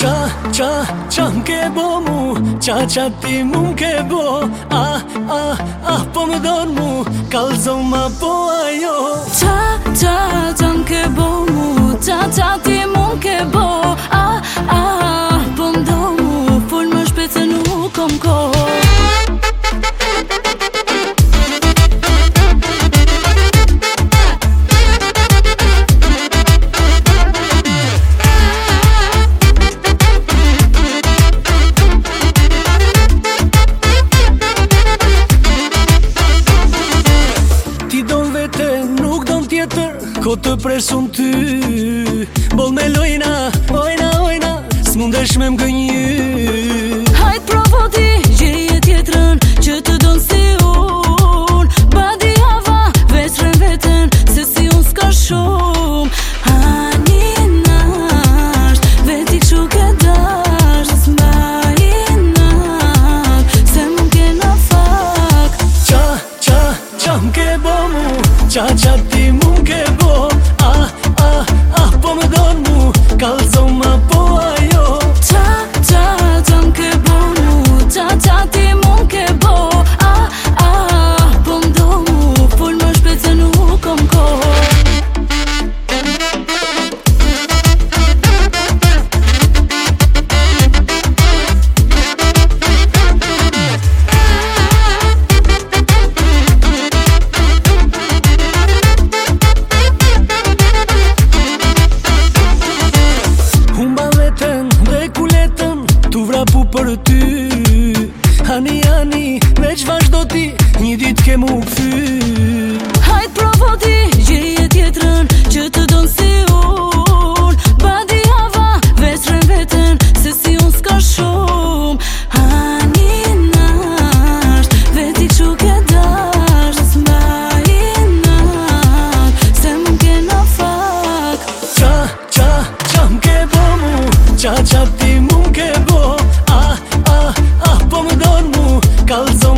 Qa, qa, qa ke bo mu Qa, qa ti mu ke bo A, a, a, po më don mu Kalzo ma po ajo Qa, qa, qa ke bo mu Qa, qa ti mu ke bo nuk do në tjetër Ko të presun ty Boll me lojna, ojna, ojna Së mundesh me më gënyë Hajt provo ti Gjeje tjetërën Që të do si चाचा ती tani Veç vazhdo ti Një dit ke mu këthy Hajt provo ti Gjeje tjetrën Që të donë si un Badi hava Vesrën vetën Se si un s'ka shumë Ani nasht Veti që ke dasht S'mba i nasht Se më ke në fak Qa, qa, qa më ke po mu Qa, qa ti më ke bo kalsın